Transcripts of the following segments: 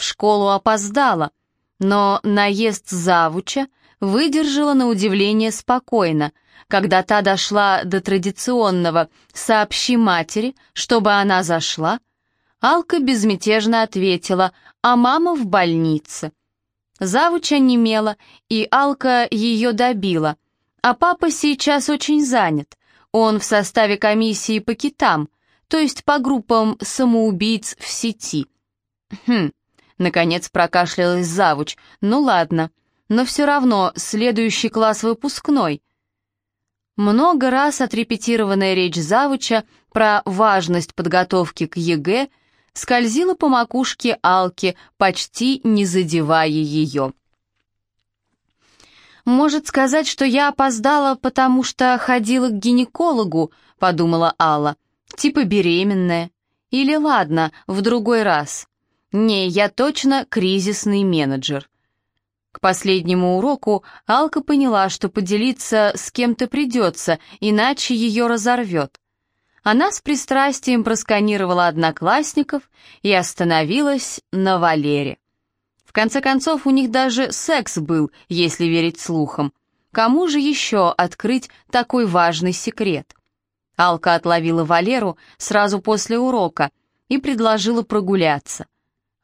в школу опоздала, но наезд завуча выдержала на удивление спокойно, когда та дошла до традиционного «сообщи матери, чтобы она зашла», Алка безмятежно ответила «а мама в больнице». Завуча немела, и Алка ее добила, а папа сейчас очень занят. Он в составе комиссии по китам, то есть по группам самоубийц в сети. Хм, наконец прокашлялась завуч. Ну ладно, но все равно следующий класс выпускной. Много раз отрепетированная речь завуча про важность подготовки к ЕГЭ скользила по макушке Алки, почти не задевая ее. «Может сказать, что я опоздала, потому что ходила к гинекологу», — подумала Алла. «Типа беременная. Или ладно, в другой раз. Не, я точно кризисный менеджер». К последнему уроку Алка поняла, что поделиться с кем-то придется, иначе ее разорвет. Она с пристрастием просканировала одноклассников и остановилась на Валере. В конце концов, у них даже секс был, если верить слухам. Кому же еще открыть такой важный секрет? Алка отловила Валеру сразу после урока и предложила прогуляться.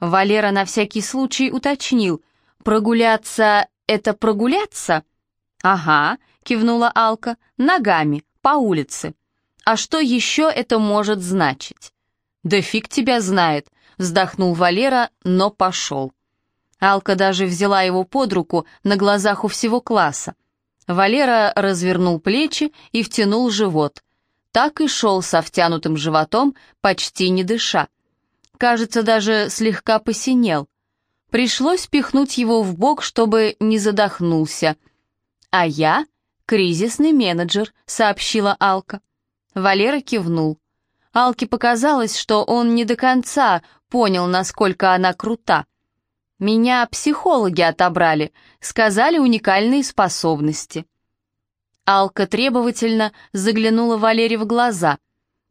Валера на всякий случай уточнил, прогуляться — это прогуляться? «Ага», — кивнула Алка, — «ногами, по улице». «А что еще это может значить?» «Да фиг тебя знает», — вздохнул Валера, но пошел. Алка даже взяла его под руку на глазах у всего класса. Валера развернул плечи и втянул живот. Так и шел со втянутым животом, почти не дыша. Кажется, даже слегка посинел. Пришлось пихнуть его в бок, чтобы не задохнулся. «А я — кризисный менеджер», — сообщила Алка. Валера кивнул. Алке показалось, что он не до конца понял, насколько она крута. Меня психологи отобрали, сказали уникальные способности. Алка требовательно заглянула Валере в глаза.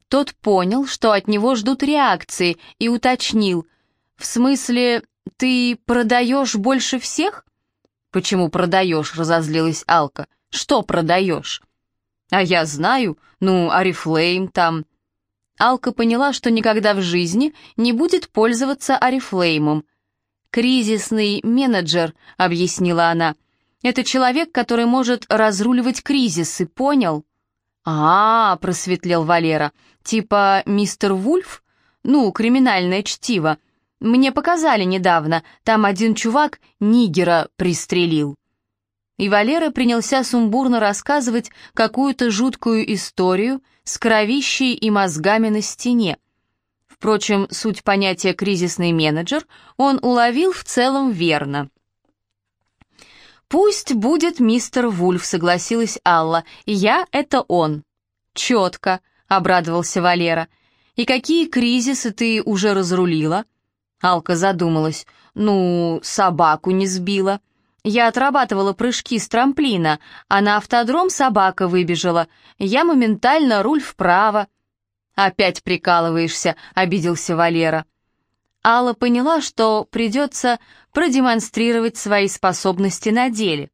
Тот понял, что от него ждут реакции, и уточнил. «В смысле, ты продаешь больше всех?» «Почему продаешь?» — разозлилась Алка. «Что продаешь?» «А я знаю, ну, Арифлейм там...» Алка поняла, что никогда в жизни не будет пользоваться Арифлеймом, «Кризисный менеджер», — объяснила она. «Это человек, который может разруливать кризисы, понял?» «А, просветлел Валера, — типа мистер Вульф? Ну, криминальное чтиво. Мне показали недавно, там один чувак нигера пристрелил». И Валера принялся сумбурно рассказывать какую-то жуткую историю с кровищей и мозгами на стене. Впрочем, суть понятия «кризисный менеджер» он уловил в целом верно. «Пусть будет мистер Вульф», — согласилась Алла. «Я — это он». «Четко», — обрадовался Валера. «И какие кризисы ты уже разрулила?» Алка задумалась. «Ну, собаку не сбила. Я отрабатывала прыжки с трамплина, а на автодром собака выбежала. Я моментально руль вправо. «Опять прикалываешься», — обиделся Валера. Алла поняла, что придется продемонстрировать свои способности на деле.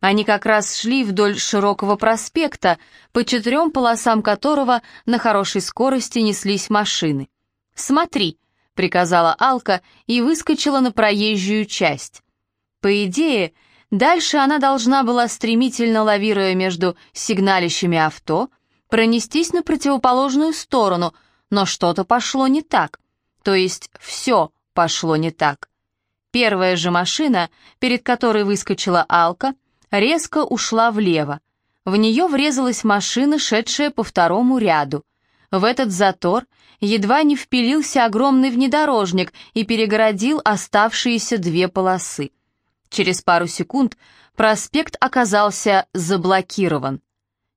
Они как раз шли вдоль широкого проспекта, по четырем полосам которого на хорошей скорости неслись машины. «Смотри», — приказала Алка и выскочила на проезжую часть. По идее, дальше она должна была, стремительно лавируя между сигналищами авто, — пронестись на противоположную сторону, но что-то пошло не так. То есть все пошло не так. Первая же машина, перед которой выскочила Алка, резко ушла влево. В нее врезалась машина, шедшая по второму ряду. В этот затор едва не впилился огромный внедорожник и перегородил оставшиеся две полосы. Через пару секунд проспект оказался заблокирован.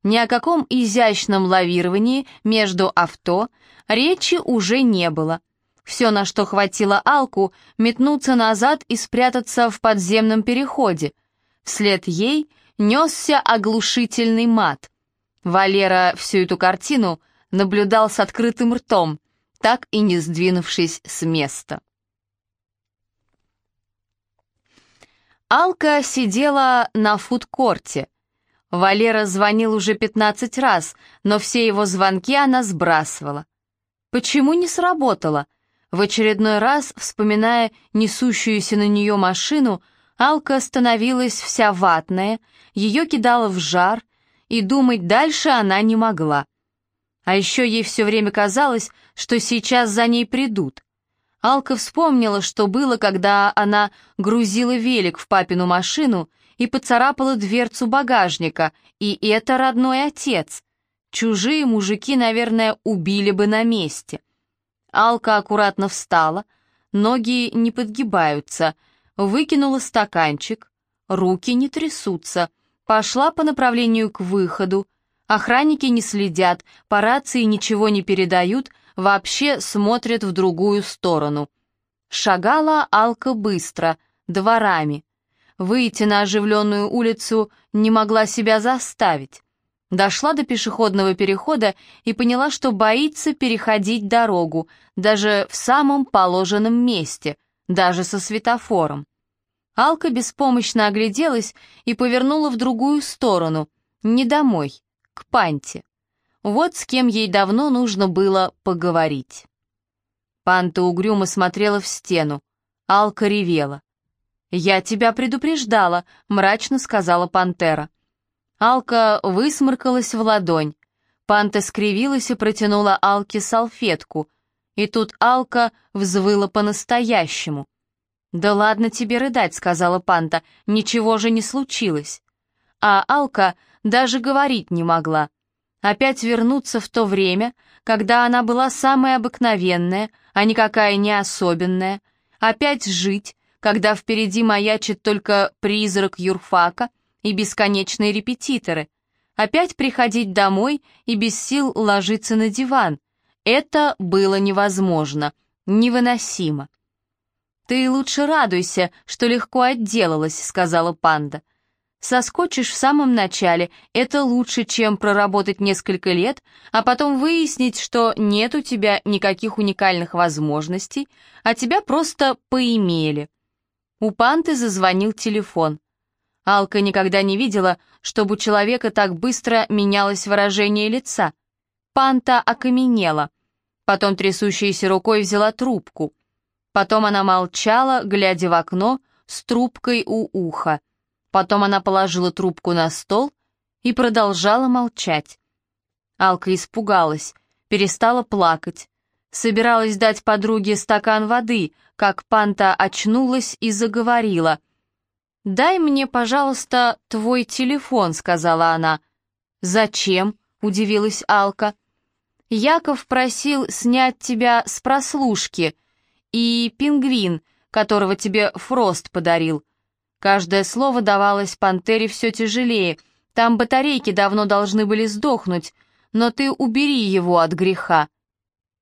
Ни о каком изящном лавировании между авто речи уже не было. Все, на что хватило Алку, метнуться назад и спрятаться в подземном переходе. Вслед ей несся оглушительный мат. Валера всю эту картину наблюдал с открытым ртом, так и не сдвинувшись с места. Алка сидела на фудкорте. Валера звонил уже 15 раз, но все его звонки она сбрасывала. Почему не сработало? В очередной раз, вспоминая несущуюся на нее машину, Алка становилась вся ватная, ее кидала в жар, и думать дальше она не могла. А еще ей все время казалось, что сейчас за ней придут. Алка вспомнила, что было, когда она грузила велик в папину машину и поцарапала дверцу багажника, и это родной отец. Чужие мужики, наверное, убили бы на месте. Алка аккуратно встала, ноги не подгибаются, выкинула стаканчик, руки не трясутся, пошла по направлению к выходу. Охранники не следят, по рации ничего не передают, вообще смотрят в другую сторону. Шагала Алка быстро, дворами. Выйти на оживленную улицу не могла себя заставить. Дошла до пешеходного перехода и поняла, что боится переходить дорогу, даже в самом положенном месте, даже со светофором. Алка беспомощно огляделась и повернула в другую сторону, не домой, к Панте. Вот с кем ей давно нужно было поговорить. Панта угрюмо смотрела в стену. Алка ревела. «Я тебя предупреждала», — мрачно сказала пантера. Алка высморкалась в ладонь. Панта скривилась и протянула Алке салфетку. И тут Алка взвыла по-настоящему. «Да ладно тебе рыдать», — сказала Панта, — «ничего же не случилось». А Алка даже говорить не могла опять вернуться в то время, когда она была самая обыкновенная, а никакая не особенная, опять жить, когда впереди маячит только призрак юрфака и бесконечные репетиторы, опять приходить домой и без сил ложиться на диван. Это было невозможно, невыносимо. «Ты лучше радуйся, что легко отделалась», — сказала панда. Соскочишь в самом начале, это лучше, чем проработать несколько лет, а потом выяснить, что нет у тебя никаких уникальных возможностей, а тебя просто поимели. У Панты зазвонил телефон. Алка никогда не видела, чтобы у человека так быстро менялось выражение лица. Панта окаменела. Потом трясущейся рукой взяла трубку. Потом она молчала, глядя в окно, с трубкой у уха. Потом она положила трубку на стол и продолжала молчать. Алка испугалась, перестала плакать. Собиралась дать подруге стакан воды, как Панта очнулась и заговорила. «Дай мне, пожалуйста, твой телефон», — сказала она. «Зачем?» — удивилась Алка. «Яков просил снять тебя с прослушки. И пингвин, которого тебе Фрост подарил. Каждое слово давалось пантере все тяжелее. Там батарейки давно должны были сдохнуть, но ты убери его от греха.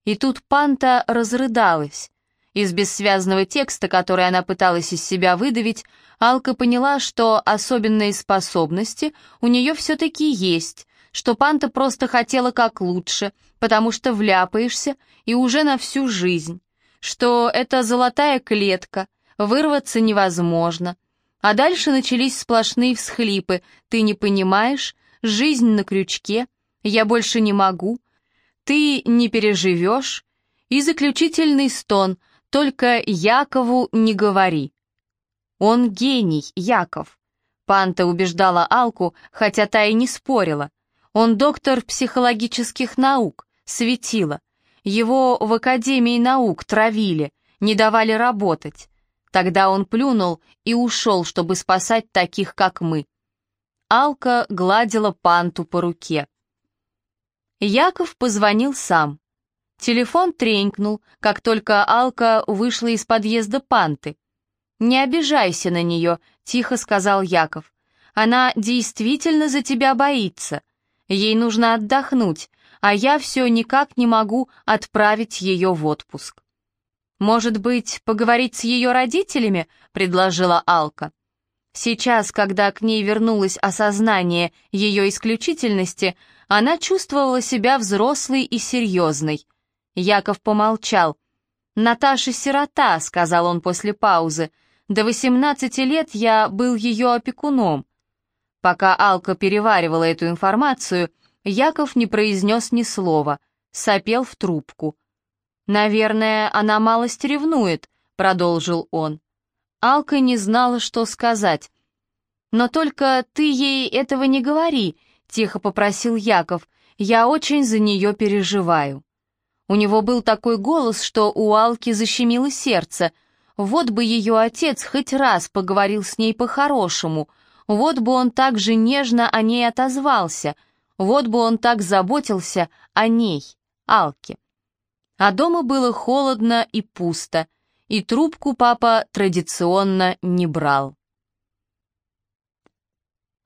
И тут панта разрыдалась. Из бессвязного текста, который она пыталась из себя выдавить, Алка поняла, что особенные способности у нее все-таки есть, что панта просто хотела как лучше, потому что вляпаешься и уже на всю жизнь, что это золотая клетка, вырваться невозможно, а дальше начались сплошные всхлипы. «Ты не понимаешь? Жизнь на крючке. Я больше не могу. Ты не переживешь». И заключительный стон «Только Якову не говори». «Он гений, Яков». Панта убеждала Алку, хотя та и не спорила. Он доктор психологических наук, светило. Его в Академии наук травили, не давали работать. Тогда он плюнул и ушел, чтобы спасать таких, как мы. Алка гладила панту по руке. Яков позвонил сам. Телефон тренькнул, как только Алка вышла из подъезда панты. «Не обижайся на нее», — тихо сказал Яков. «Она действительно за тебя боится. Ей нужно отдохнуть, а я все никак не могу отправить ее в отпуск». «Может быть, поговорить с ее родителями?» — предложила Алка. Сейчас, когда к ней вернулось осознание ее исключительности, она чувствовала себя взрослой и серьезной. Яков помолчал. «Наташа сирота», — сказал он после паузы. До 18 лет я был ее опекуном. Пока Алка переваривала эту информацию, Яков не произнес ни слова, сопел в трубку. «Наверное, она малость ревнует», — продолжил он. Алка не знала, что сказать. «Но только ты ей этого не говори», — тихо попросил Яков. «Я очень за нее переживаю». У него был такой голос, что у Алки защемило сердце. Вот бы ее отец хоть раз поговорил с ней по-хорошему, вот бы он так же нежно о ней отозвался, вот бы он так заботился о ней, Алке. А дома было холодно и пусто, и трубку папа традиционно не брал.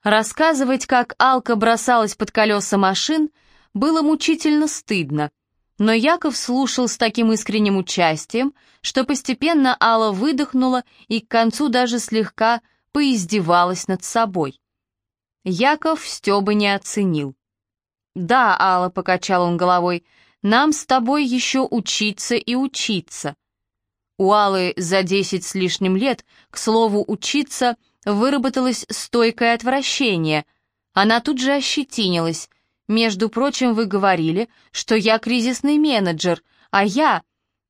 Рассказывать, как Алка бросалась под колеса машин, было мучительно стыдно, но Яков слушал с таким искренним участием, что постепенно Алла выдохнула и к концу даже слегка поиздевалась над собой. Яков Стёба не оценил. «Да, Алла», — покачал он головой, — «нам с тобой еще учиться и учиться». У Аллы за десять с лишним лет, к слову, учиться выработалось стойкое отвращение. Она тут же ощетинилась. «Между прочим, вы говорили, что я кризисный менеджер, а я...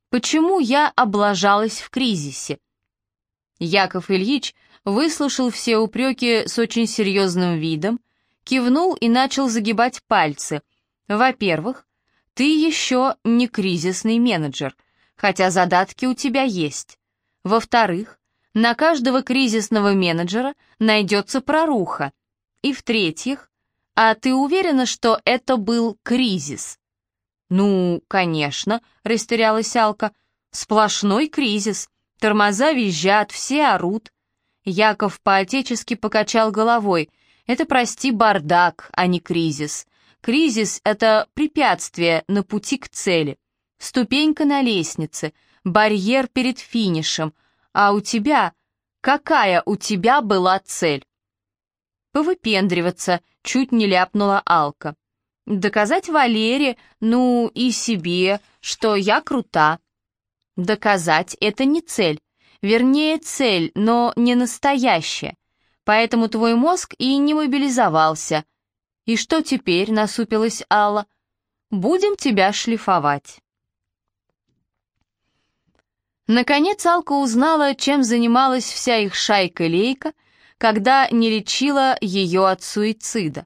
Почему я облажалась в кризисе?» Яков Ильич выслушал все упреки с очень серьезным видом, кивнул и начал загибать пальцы. «Во-первых, ты еще не кризисный менеджер, хотя задатки у тебя есть. Во-вторых, на каждого кризисного менеджера найдется проруха. И в-третьих, а ты уверена, что это был кризис? Ну, конечно, растерялась Алка. Сплошной кризис. Тормоза визжат, все орут. Яков поотечески покачал головой. Это, прости, бардак, а не кризис. Кризис — это препятствие на пути к цели. Ступенька на лестнице, барьер перед финишем. А у тебя... Какая у тебя была цель? Повыпендриваться, чуть не ляпнула Алка. Доказать Валере, ну и себе, что я крута. Доказать — это не цель. Вернее, цель, но не настоящая. Поэтому твой мозг и не мобилизовался. И что теперь, насупилась Алла? Будем тебя шлифовать. Наконец Алка узнала, чем занималась вся их шайка-лейка, когда не лечила ее от суицида.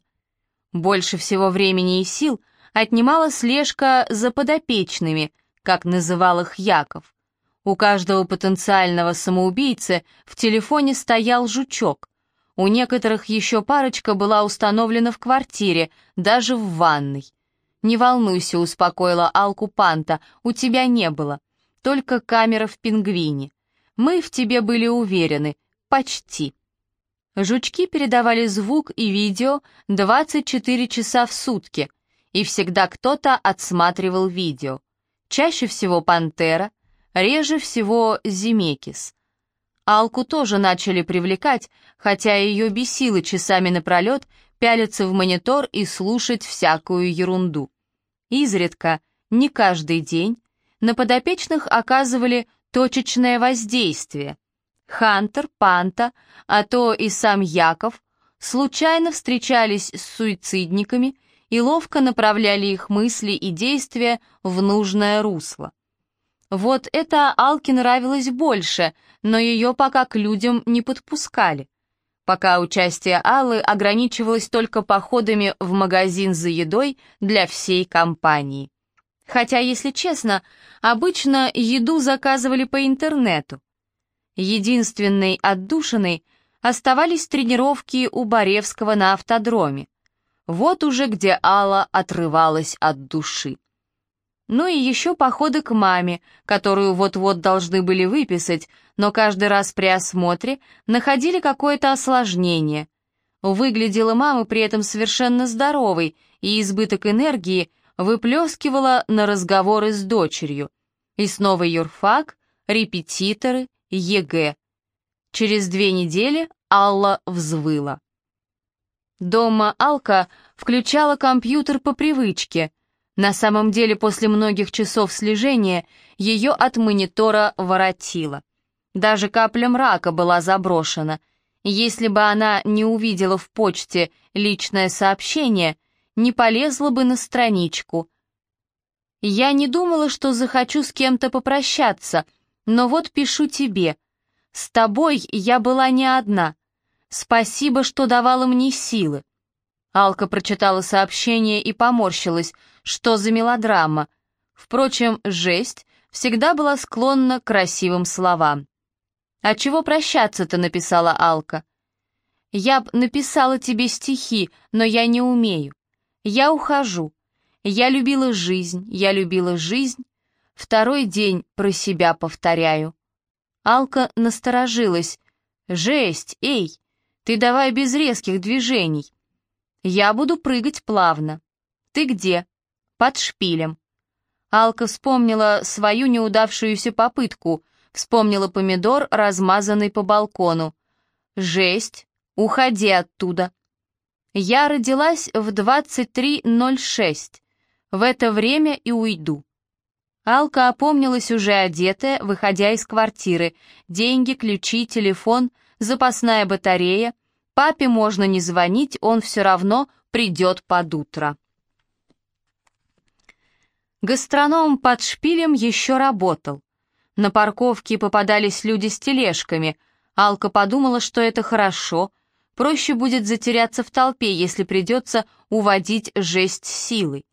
Больше всего времени и сил отнимала слежка за подопечными, как называл их Яков. У каждого потенциального самоубийцы в телефоне стоял жучок. У некоторых еще парочка была установлена в квартире, даже в ванной. «Не волнуйся», — успокоила Алку Панта, — «у тебя не было. Только камера в пингвине. Мы в тебе были уверены. Почти». Жучки передавали звук и видео 24 часа в сутки, и всегда кто-то отсматривал видео. Чаще всего пантера, реже всего зимекис. Алку тоже начали привлекать, хотя ее бесило часами напролет пялиться в монитор и слушать всякую ерунду. Изредка, не каждый день, на подопечных оказывали точечное воздействие. Хантер, Панта, а то и сам Яков случайно встречались с суицидниками и ловко направляли их мысли и действия в нужное русло. Вот это Алке нравилось больше, но ее пока к людям не подпускали. Пока участие Аллы ограничивалось только походами в магазин за едой для всей компании. Хотя, если честно, обычно еду заказывали по интернету. Единственной отдушиной оставались тренировки у Боревского на автодроме. Вот уже где Алла отрывалась от души. Ну и еще походы к маме, которую вот-вот должны были выписать, но каждый раз при осмотре находили какое-то осложнение. Выглядела мама при этом совершенно здоровой, и избыток энергии выплескивала на разговоры с дочерью. И снова юрфак, репетиторы, ЕГЭ. Через две недели Алла взвыла. Дома Алка включала компьютер по привычке. На самом деле, после многих часов слежения, ее от монитора воротило. Даже капля мрака была заброшена. Если бы она не увидела в почте личное сообщение, не полезла бы на страничку. Я не думала, что захочу с кем-то попрощаться, но вот пишу тебе. С тобой я была не одна. Спасибо, что давала мне силы. Алка прочитала сообщение и поморщилась. Что за мелодрама? Впрочем, жесть всегда была склонна к красивым словам. «А чего прощаться-то?» — написала Алка. «Я б написала тебе стихи, но я не умею. Я ухожу. Я любила жизнь, я любила жизнь. Второй день про себя повторяю». Алка насторожилась. «Жесть, эй, ты давай без резких движений. Я буду прыгать плавно. Ты где?» «Под шпилем». Алка вспомнила свою неудавшуюся попытку, вспомнила помидор, размазанный по балкону. «Жесть! Уходи оттуда!» «Я родилась в 23.06. В это время и уйду». Алка опомнилась уже одетая, выходя из квартиры. Деньги, ключи, телефон, запасная батарея. Папе можно не звонить, он все равно придет под утро. Гастроном под шпилем еще работал. На парковке попадались люди с тележками. Алка подумала, что это хорошо. Проще будет затеряться в толпе, если придется уводить жесть силой.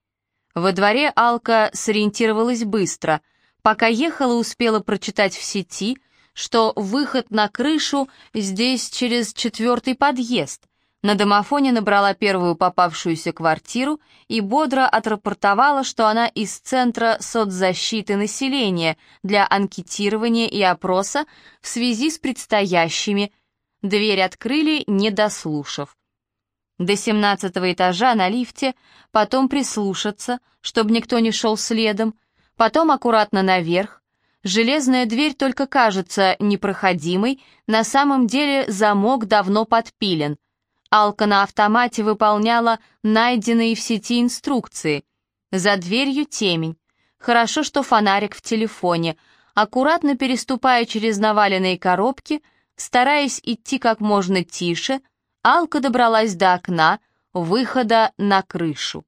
Во дворе Алка сориентировалась быстро. Пока ехала, успела прочитать в сети, что выход на крышу здесь через четвертый подъезд. На домофоне набрала первую попавшуюся квартиру и бодро отрапортовала, что она из Центра соцзащиты населения для анкетирования и опроса в связи с предстоящими. Дверь открыли, не дослушав. До семнадцатого этажа на лифте, потом прислушаться, чтобы никто не шел следом, потом аккуратно наверх. Железная дверь только кажется непроходимой, на самом деле замок давно подпилен — Алка на автомате выполняла найденные в сети инструкции. За дверью темень. Хорошо, что фонарик в телефоне. Аккуратно переступая через наваленные коробки, стараясь идти как можно тише, Алка добралась до окна, выхода на крышу.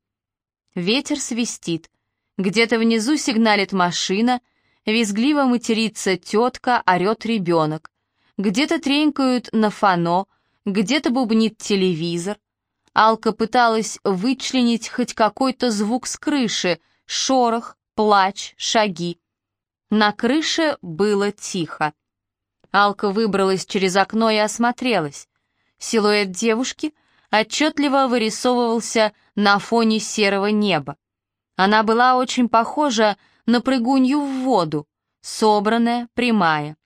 Ветер свистит. Где-то внизу сигналит машина, визгливо матерится тетка, орет ребенок. Где-то тренькают на фано — где-то бубнит телевизор. Алка пыталась вычленить хоть какой-то звук с крыши, шорох, плач, шаги. На крыше было тихо. Алка выбралась через окно и осмотрелась. Силуэт девушки отчетливо вырисовывался на фоне серого неба. Она была очень похожа на прыгунью в воду, собранная, прямая.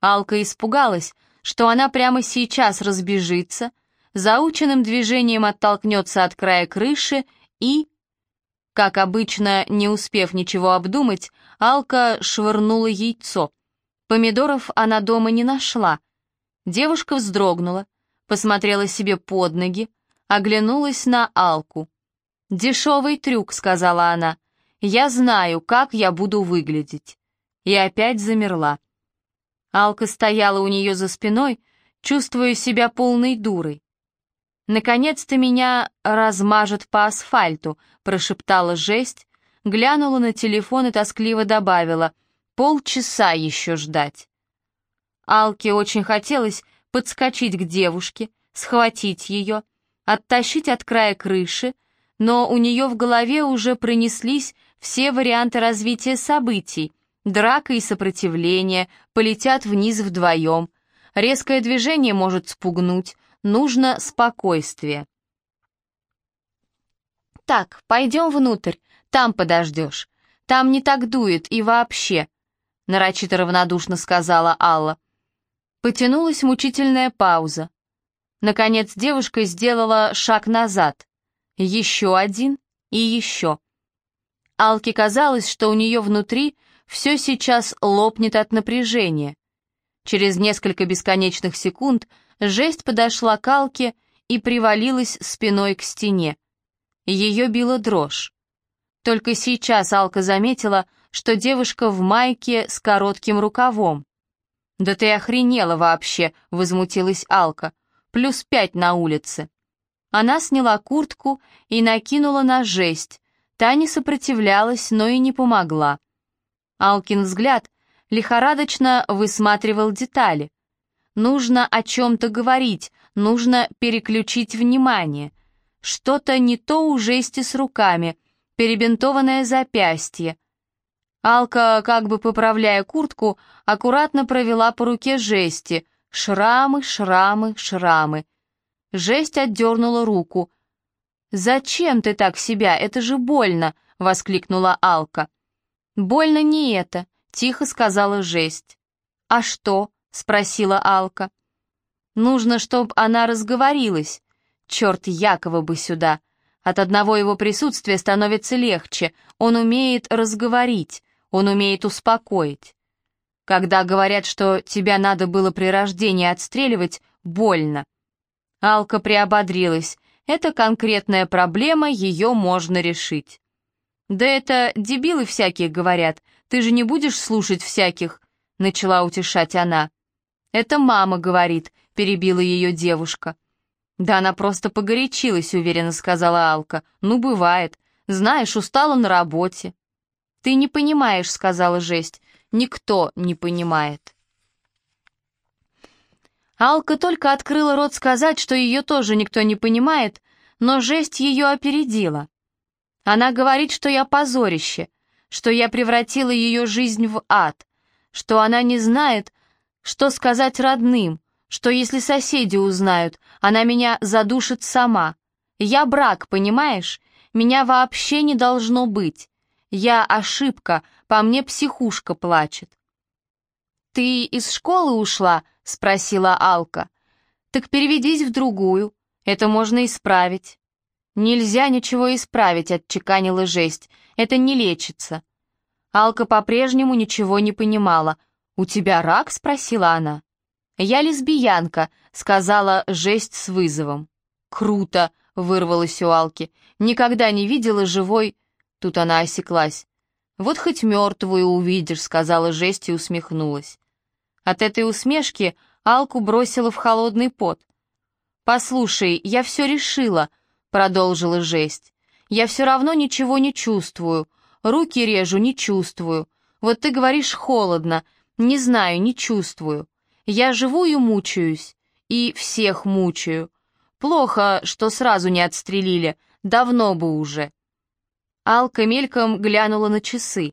Алка испугалась, что она прямо сейчас разбежится, заученным движением оттолкнется от края крыши и... Как обычно, не успев ничего обдумать, Алка швырнула яйцо. Помидоров она дома не нашла. Девушка вздрогнула, посмотрела себе под ноги, оглянулась на Алку. «Дешевый трюк», — сказала она. «Я знаю, как я буду выглядеть». И опять замерла. Алка стояла у нее за спиной, чувствуя себя полной дурой. «Наконец-то меня размажет по асфальту», — прошептала жесть, глянула на телефон и тоскливо добавила, «полчаса еще ждать». Алке очень хотелось подскочить к девушке, схватить ее, оттащить от края крыши, но у нее в голове уже пронеслись все варианты развития событий — Драка и сопротивление полетят вниз вдвоем. Резкое движение может спугнуть. Нужно спокойствие. «Так, пойдем внутрь, там подождешь. Там не так дует и вообще», — нарочито равнодушно сказала Алла. Потянулась мучительная пауза. Наконец девушка сделала шаг назад. Еще один и еще. Алке казалось, что у нее внутри все сейчас лопнет от напряжения. Через несколько бесконечных секунд жесть подошла к Алке и привалилась спиной к стене. Ее била дрожь. Только сейчас Алка заметила, что девушка в майке с коротким рукавом. «Да ты охренела вообще!» — возмутилась Алка. «Плюс пять на улице». Она сняла куртку и накинула на жесть. Та не сопротивлялась, но и не помогла. Алкин взгляд лихорадочно высматривал детали. Нужно о чем-то говорить, нужно переключить внимание. Что-то не то у жести с руками, перебинтованное запястье. Алка, как бы поправляя куртку, аккуратно провела по руке жести. Шрамы, шрамы, шрамы. Жесть отдернула руку. «Зачем ты так себя? Это же больно!» — воскликнула Алка. «Больно не это», — тихо сказала жесть. «А что?» — спросила Алка. «Нужно, чтобы она разговорилась. Черт, Якова бы сюда. От одного его присутствия становится легче. Он умеет разговорить, он умеет успокоить. Когда говорят, что тебя надо было при рождении отстреливать, больно». Алка приободрилась. «Это конкретная проблема, ее можно решить». «Да это дебилы всякие говорят, ты же не будешь слушать всяких», — начала утешать она. «Это мама говорит», — перебила ее девушка. «Да она просто погорячилась», — уверенно сказала Алка. «Ну, бывает. Знаешь, устала на работе». «Ты не понимаешь», — сказала жесть. «Никто не понимает». Алка только открыла рот сказать, что ее тоже никто не понимает, но жесть ее опередила. Она говорит, что я позорище, что я превратила ее жизнь в ад, что она не знает, что сказать родным, что если соседи узнают, она меня задушит сама. Я брак, понимаешь? Меня вообще не должно быть. Я ошибка, по мне психушка плачет. «Ты из школы ушла?» — спросила Алка. «Так переведись в другую, это можно исправить». «Нельзя ничего исправить», — отчеканила жесть. «Это не лечится». Алка по-прежнему ничего не понимала. «У тебя рак?» — спросила она. «Я лесбиянка», — сказала жесть с вызовом. «Круто!» — вырвалась у Алки. «Никогда не видела живой...» Тут она осеклась. «Вот хоть мертвую увидишь», — сказала жесть и усмехнулась. От этой усмешки Алку бросила в холодный пот. «Послушай, я все решила», продолжила жесть. «Я все равно ничего не чувствую. Руки режу, не чувствую. Вот ты говоришь холодно. Не знаю, не чувствую. Я живу и мучаюсь. И всех мучаю. Плохо, что сразу не отстрелили. Давно бы уже». Алка мельком глянула на часы.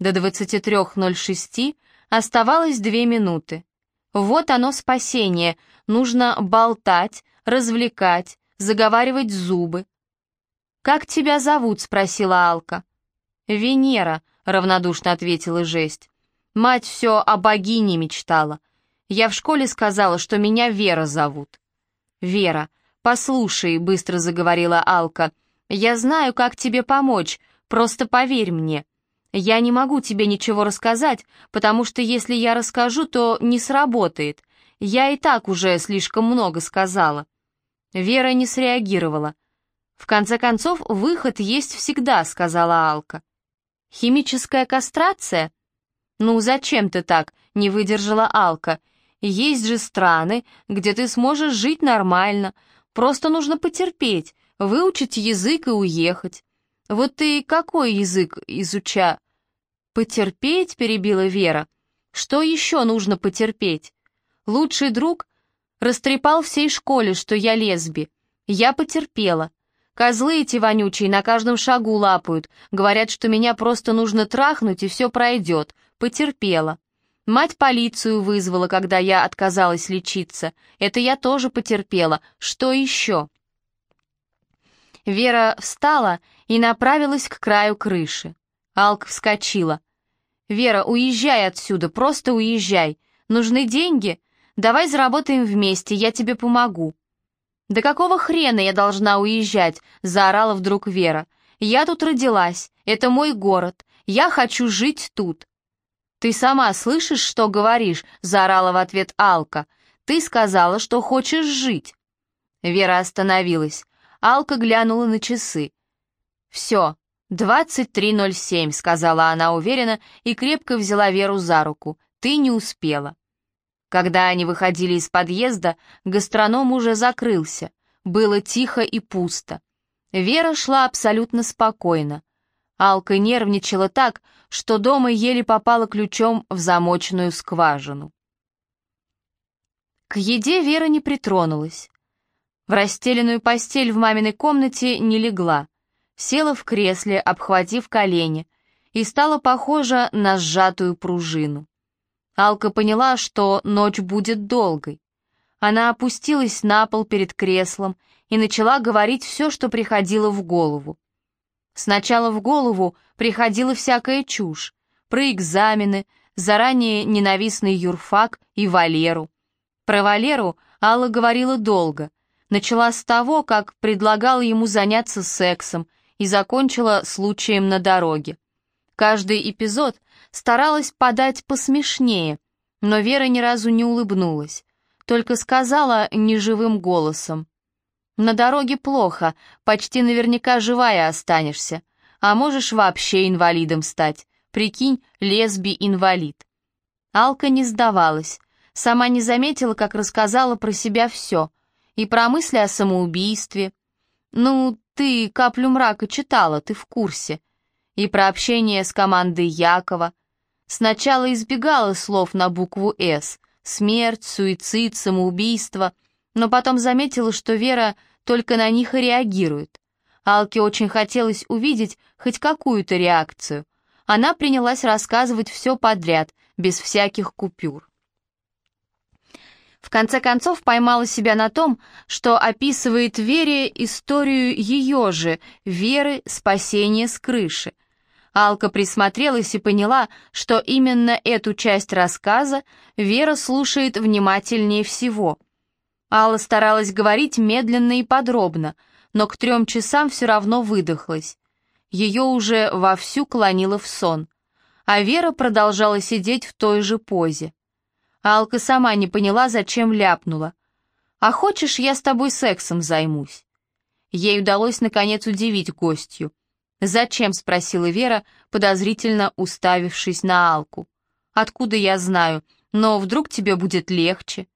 До 23.06 оставалось две минуты. Вот оно спасение. Нужно болтать, развлекать, заговаривать зубы. «Как тебя зовут?» — спросила Алка. «Венера», — равнодушно ответила жесть. «Мать все о богине мечтала. Я в школе сказала, что меня Вера зовут». «Вера, послушай», — быстро заговорила Алка, — «я знаю, как тебе помочь, просто поверь мне. Я не могу тебе ничего рассказать, потому что если я расскажу, то не сработает. Я и так уже слишком много сказала. Вера не среагировала. «В конце концов, выход есть всегда», — сказала Алка. «Химическая кастрация?» «Ну, зачем ты так?» — не выдержала Алка. «Есть же страны, где ты сможешь жить нормально. Просто нужно потерпеть, выучить язык и уехать. Вот ты какой язык изуча?» «Потерпеть?» — перебила Вера. «Что еще нужно потерпеть? Лучший друг Растрепал всей школе, что я лесби. Я потерпела. Козлы эти вонючие на каждом шагу лапают. Говорят, что меня просто нужно трахнуть, и все пройдет. Потерпела. Мать полицию вызвала, когда я отказалась лечиться. Это я тоже потерпела. Что еще? Вера встала и направилась к краю крыши. Алк вскочила. «Вера, уезжай отсюда, просто уезжай. Нужны деньги? Давай заработаем вместе, я тебе помогу». «Да какого хрена я должна уезжать?» — заорала вдруг Вера. «Я тут родилась, это мой город, я хочу жить тут». «Ты сама слышишь, что говоришь?» — заорала в ответ Алка. «Ты сказала, что хочешь жить». Вера остановилась. Алка глянула на часы. «Все, 23.07», — сказала она уверенно и крепко взяла Веру за руку. «Ты не успела». Когда они выходили из подъезда, гастроном уже закрылся. Было тихо и пусто. Вера шла абсолютно спокойно. Алка нервничала так, что дома еле попала ключом в замочную скважину. К еде Вера не притронулась. В расстеленную постель в маминой комнате не легла. Села в кресле, обхватив колени, и стала похожа на сжатую пружину. Алка поняла, что ночь будет долгой. Она опустилась на пол перед креслом и начала говорить все, что приходило в голову. Сначала в голову приходила всякая чушь про экзамены, заранее ненавистный юрфак и Валеру. Про Валеру Алла говорила долго. Начала с того, как предлагала ему заняться сексом и закончила случаем на дороге. Каждый эпизод старалась подать посмешнее, но Вера ни разу не улыбнулась, только сказала неживым голосом. «На дороге плохо, почти наверняка живая останешься, а можешь вообще инвалидом стать, прикинь, лесби-инвалид». Алка не сдавалась, сама не заметила, как рассказала про себя все, и про мысли о самоубийстве. «Ну, ты каплю мрака читала, ты в курсе», и про общение с командой Якова. Сначала избегала слов на букву «С», смерть, суицид, самоубийство, но потом заметила, что Вера только на них и реагирует. Алке очень хотелось увидеть хоть какую-то реакцию. Она принялась рассказывать все подряд, без всяких купюр. В конце концов поймала себя на том, что описывает Вере историю ее же, Веры спасения с крыши — Алка присмотрелась и поняла, что именно эту часть рассказа Вера слушает внимательнее всего. Алла старалась говорить медленно и подробно, но к трем часам все равно выдохлась. Ее уже вовсю клонило в сон, а Вера продолжала сидеть в той же позе. Алка сама не поняла, зачем ляпнула. «А хочешь, я с тобой сексом займусь?» Ей удалось, наконец, удивить гостью. «Зачем?» — спросила Вера, подозрительно уставившись на Алку. «Откуда я знаю? Но вдруг тебе будет легче?»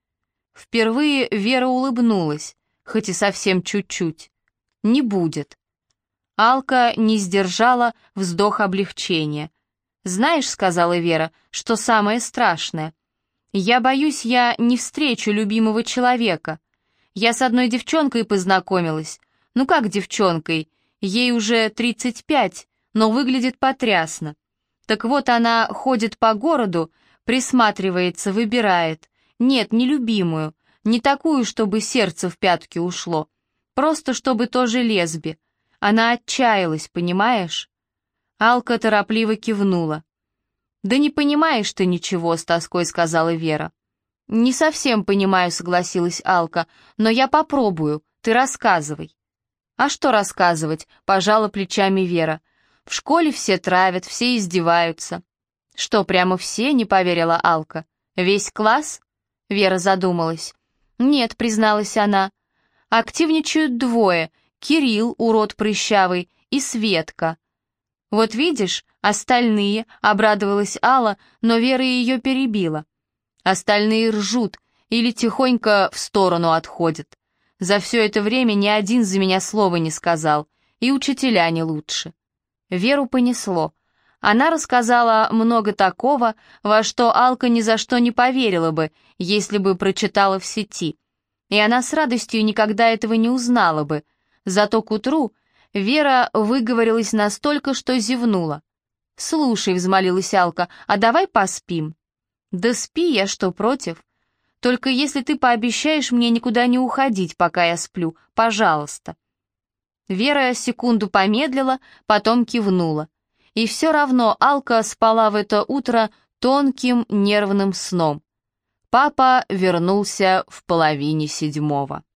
Впервые Вера улыбнулась, хоть и совсем чуть-чуть. «Не будет». Алка не сдержала вздох облегчения. «Знаешь, — сказала Вера, — что самое страшное? Я боюсь, я не встречу любимого человека. Я с одной девчонкой познакомилась. Ну как девчонкой? Ей уже 35, но выглядит потрясно. Так вот она ходит по городу, присматривается, выбирает. Нет, не любимую, не такую, чтобы сердце в пятки ушло. Просто чтобы тоже лесби. Она отчаялась, понимаешь? Алка торопливо кивнула. «Да не понимаешь ты ничего», — с тоской сказала Вера. «Не совсем понимаю», — согласилась Алка, — «но я попробую, ты рассказывай». «А что рассказывать?» — пожала плечами Вера. «В школе все травят, все издеваются». «Что, прямо все?» — не поверила Алка. «Весь класс?» — Вера задумалась. «Нет», — призналась она. «Активничают двое. Кирилл, урод прыщавый, и Светка». «Вот видишь, остальные», — обрадовалась Алла, но Вера ее перебила. «Остальные ржут или тихонько в сторону отходят. За все это время ни один за меня слова не сказал, и учителя не лучше. Веру понесло. Она рассказала много такого, во что Алка ни за что не поверила бы, если бы прочитала в сети. И она с радостью никогда этого не узнала бы. Зато к утру Вера выговорилась настолько, что зевнула. «Слушай», — взмолилась Алка, — «а давай поспим». «Да спи, я что, против?» Только если ты пообещаешь мне никуда не уходить, пока я сплю, пожалуйста». Вера секунду помедлила, потом кивнула. И все равно Алка спала в это утро тонким нервным сном. Папа вернулся в половине седьмого.